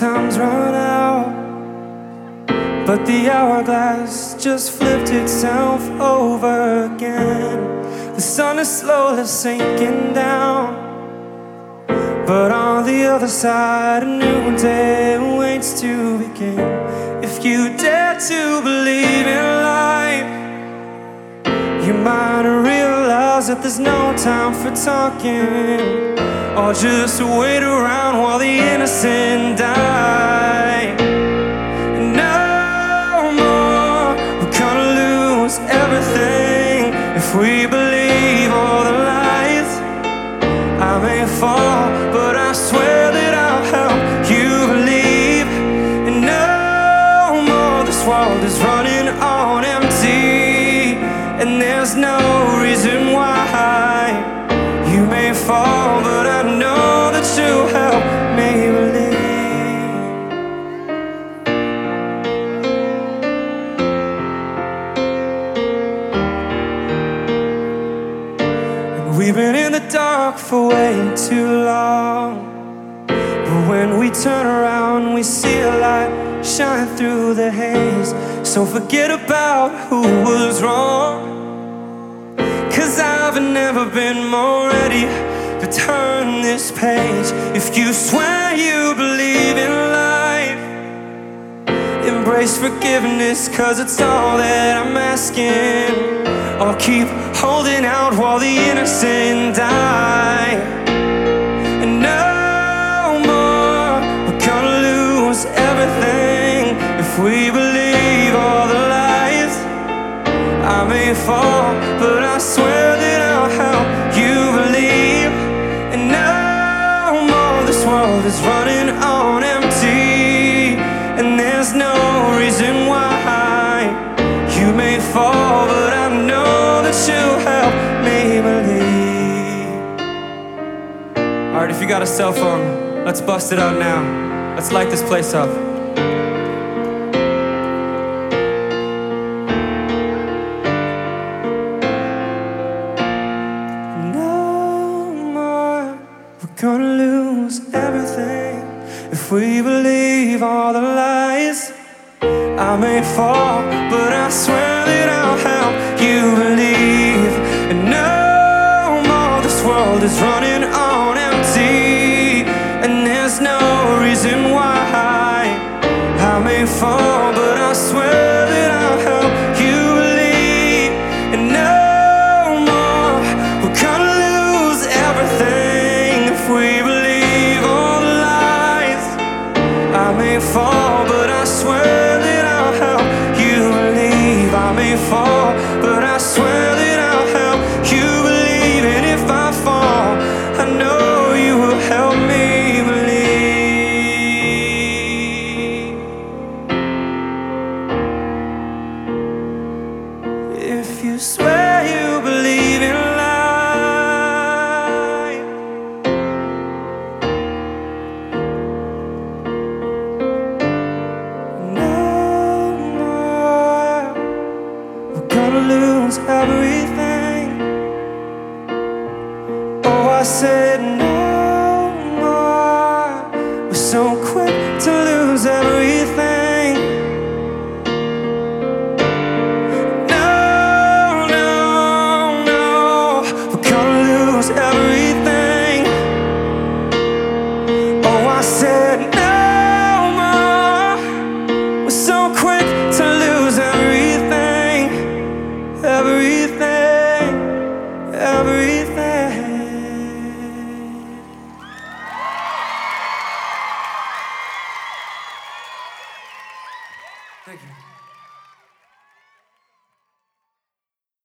time's run out. But the hourglass just flipped itself over again. The sun is slowly sinking down. But on the other side, a new day waits to begin. If you dare to believe in life, you might realize that there's no time for talking. Or just wait around the innocent die. No more, we're gonna lose everything if we believe all the lies. I may fall, but I swear that I'll help you believe. And no more, this world is running we've been in the dark for way too long. But when we turn around, we see a light shine through the haze. So forget about who was wrong. Cause I've never been more ready to turn this page. If you swear you believe in life, embrace forgiveness, cause it's all that I'm asking. Or keep holding out while the innocent die. And no more, we're gonna lose everything if we believe all the lies. I may fall, but I swear that I'll help you believe. And no more, this world is running on empty. And there's no reason why you may fall, Alright, if you got a cell phone, let's bust it out now. Let's light this place up. No more. We're gonna lose everything if we believe all the lies. I may fall, but I swear that I'll help you believe. And no more, this world is running fall, but I swear that I'll help you believe. I may fall, but I swear owns everything. Oh, I said no more. We're so quick to lose everything.